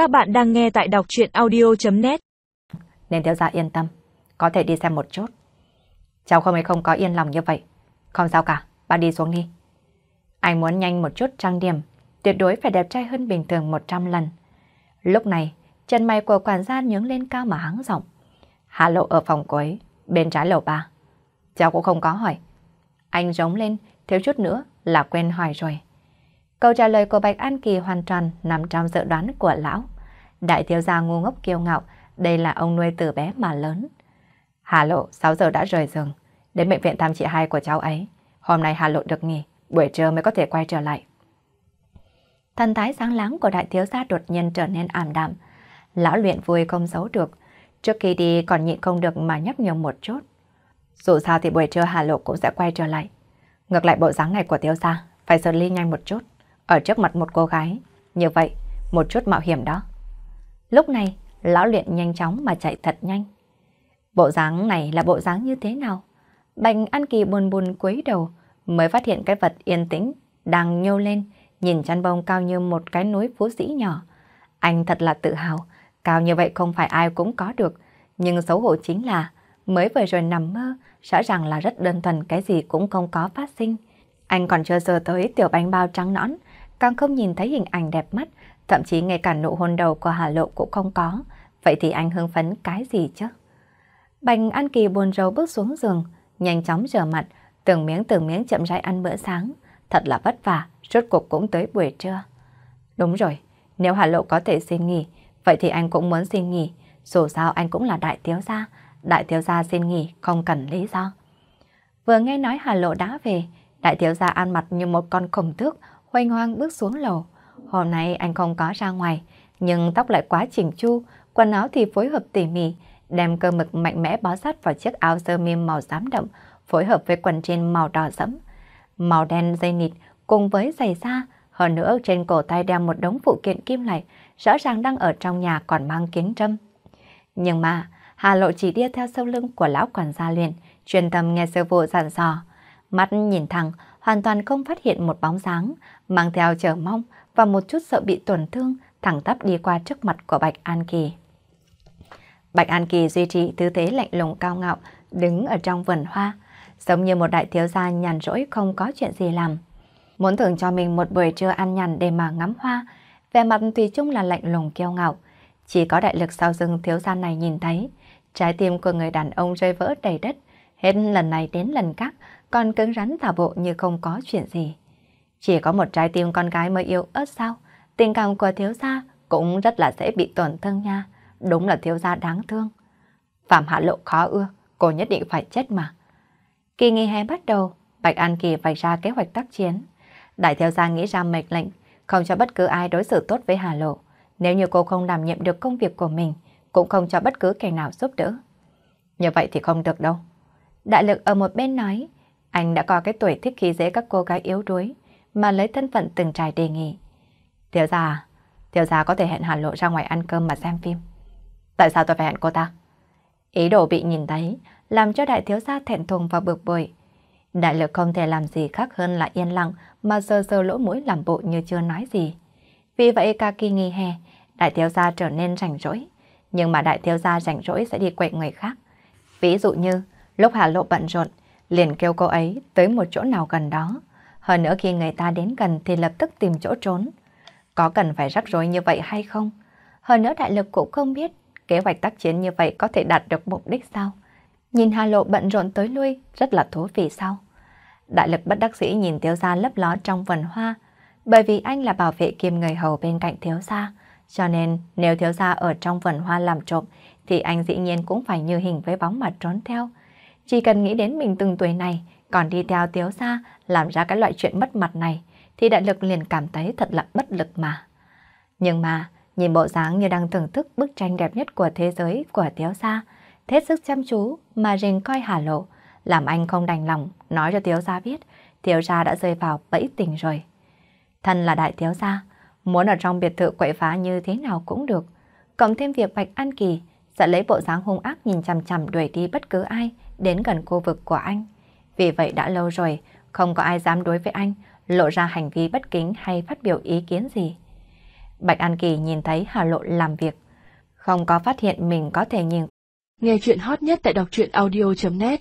Các bạn đang nghe tại đọc chuyện audio.net Nên thiếu gia yên tâm, có thể đi xem một chút. Cháu không ấy không có yên lòng như vậy. Không sao cả, bà đi xuống đi. Anh muốn nhanh một chút trang điểm, tuyệt đối phải đẹp trai hơn bình thường 100 lần. Lúc này, chân mày của quản gia nhướng lên cao mà hắng giọng. Hạ lộ ở phòng cuối, bên trái lầu ba. Cháu cũng không có hỏi. Anh giống lên, thiếu chút nữa là quên hỏi rồi. Câu trả lời của Bạch An Kỳ hoàn toàn nằm trong dự đoán của lão. Đại thiếu gia ngu ngốc kiêu ngạo, đây là ông nuôi từ bé mà lớn. Hà Lộ 6 giờ đã rời giường, đến bệnh viện thăm chị hai của cháu ấy. Hôm nay Hà Lộ được nghỉ, buổi trưa mới có thể quay trở lại. Thần thái sáng láng của đại thiếu gia đột nhiên trở nên ảm đạm. Lão luyện vui không giấu được. Trước khi đi còn nhịn không được mà nhấp nhở một chút. Dù sao thì buổi trưa Hà Lộ cũng sẽ quay trở lại. Ngược lại bộ dáng này của thiếu gia, phải xử lý nhanh một chút. Ở trước mặt một cô gái. Như vậy, một chút mạo hiểm đó. Lúc này, lão luyện nhanh chóng mà chạy thật nhanh. Bộ dáng này là bộ dáng như thế nào? Bạch An Kỳ buồn buồn cúi đầu, mới phát hiện cái vật yên tĩnh, đang nhô lên, nhìn chăn bông cao như một cái núi phú sĩ nhỏ. Anh thật là tự hào, cao như vậy không phải ai cũng có được, nhưng xấu hổ chính là mới vừa rồi nằm mơ, rõ ràng là rất đơn thuần cái gì cũng không có phát sinh. Anh còn chưa giờ tới tiểu bánh bao trắng nõn, càng không nhìn thấy hình ảnh đẹp mắt, thậm chí ngay cả nụ hôn đầu của Hà Lộ cũng không có. Vậy thì anh hưng phấn cái gì chứ? Bành An Kỳ buồn rầu bước xuống giường, nhanh chóng rửa mặt, từng miếng từng miếng chậm rãi ăn bữa sáng. Thật là vất vả, rốt cuộc cũng tới buổi trưa. Đúng rồi, nếu Hà Lộ có thể xin nghỉ, vậy thì anh cũng muốn xin nghỉ. Dù sao anh cũng là đại thiếu gia, đại thiếu gia xin nghỉ không cần lý do. Vừa nghe nói Hà Lộ đã về, đại thiếu gia ăn mặt như một con khổng tước, hoành hoang bước xuống lầu. Hôm nay anh không có ra ngoài, nhưng tóc lại quá chỉnh chu, quần áo thì phối hợp tỉ mỉ, đem cơ mực mạnh mẽ bó sát vào chiếc áo sơ mi màu xám đậm, phối hợp với quần trên màu đỏ sẫm, màu đen dây nịt cùng với giày da, hơn nữa trên cổ tay đeo một đống phụ kiện kim loại, rõ ràng đang ở trong nhà còn mang kiến trâm. Nhưng mà, Hà Lộ chỉ đi theo sau lưng của lão quản gia luyện, chuyên tâm nghe sư phụ dặn dò. Mắt nhìn thẳng, hoàn toàn không phát hiện một bóng dáng, mang theo chờ mong và một chút sợ bị tổn thương, thẳng tắp đi qua trước mặt của Bạch An Kỳ. Bạch An Kỳ duy trì tư thế lạnh lùng cao ngạo, đứng ở trong vườn hoa, giống như một đại thiếu gia nhàn rỗi không có chuyện gì làm. Muốn thưởng cho mình một buổi trưa ăn nhàn để mà ngắm hoa, vẻ mặt tùy chung là lạnh lùng kiêu ngạo. Chỉ có đại lực sau rừng thiếu gia này nhìn thấy, trái tim của người đàn ông rơi vỡ đầy đất, hết lần này đến lần khác, còn cứng rắn thả bộ như không có chuyện gì. Chỉ có một trái tim con gái mới yêu ớt sao, tình cảm của thiếu gia cũng rất là dễ bị tổn thương nha, đúng là thiếu gia đáng thương. Phạm Hạ Lộ khó ưa, cô nhất định phải chết mà. Kỳ nghỉ hè bắt đầu, Bạch An Kỳ vạch ra kế hoạch tác chiến. Đại thiếu gia nghĩ ra mệnh lệnh, không cho bất cứ ai đối xử tốt với Hà Lộ. Nếu như cô không đảm nhiệm được công việc của mình, cũng không cho bất cứ kẻ nào giúp đỡ. Như vậy thì không được đâu. Đại lực ở một bên nói, anh đã có cái tuổi thích khí dễ các cô gái yếu đuối, mà lấy thân phận từng trải đề nghị. Thiếu gia, thiếu gia có thể hẹn Hà Lộ ra ngoài ăn cơm mà xem phim. Tại sao tôi phải hẹn cô ta? Ý đồ bị nhìn thấy, làm cho đại thiếu gia thẹn thùng và bực bội. Đại lực không thể làm gì khác hơn là yên lặng mà sờ sờ lỗ mũi làm bộ như chưa nói gì. Vì vậy ca kỳ nghỉ hè, đại thiếu gia trở nên rảnh rỗi. Nhưng mà đại thiếu gia rảnh rỗi sẽ đi quậy người khác. Ví dụ như, lúc Hà Lộ bận rộn, liền kêu cô ấy tới một chỗ nào gần đó. Hơn nữa khi người ta đến gần thì lập tức tìm chỗ trốn. Có cần phải rắc rối như vậy hay không? Hơn nữa đại lực cũng không biết kế hoạch tác chiến như vậy có thể đạt được mục đích sao? Nhìn Hà Lộ bận rộn tới lui, rất là thú vị sao? Đại lực bất đắc sĩ nhìn thiếu gia lấp ló trong vườn hoa, bởi vì anh là bảo vệ kiêm người hầu bên cạnh thiếu gia, cho nên nếu thiếu gia ở trong vườn hoa làm trộm thì anh dĩ nhiên cũng phải như hình với bóng mà trốn theo. Chỉ cần nghĩ đến mình từng tuổi này, còn đi theo thiếu gia làm ra cái loại chuyện mất mặt này, thì đại lực liền cảm thấy thật là bất lực mà. Nhưng mà, nhìn bộ dáng như đang thưởng thức bức tranh đẹp nhất của thế giới của thiếu gia, hết sức chăm chú mà rình coi Hà Lộ, làm anh không đành lòng nói cho thiếu gia biết thiếu gia đã rơi vào bẫy tình rồi. Thân là đại thiếu gia, muốn ở trong biệt thự quậy phá như thế nào cũng được. Cộng thêm việc Bạch An Kỳ sẽ lấy bộ dáng hung ác nhìn chằm chằm đuổi đi bất cứ ai đến gần khu vực của anh. Vì vậy đã lâu rồi, không có ai dám đối với anh lộ ra hành vi bất kính hay phát biểu ý kiến gì. Bạch An Kỳ nhìn thấy Hà Lộ làm việc, không có phát hiện mình có thể nhìn. Nghe chuyện hot nhất tại đọc truyện audio.net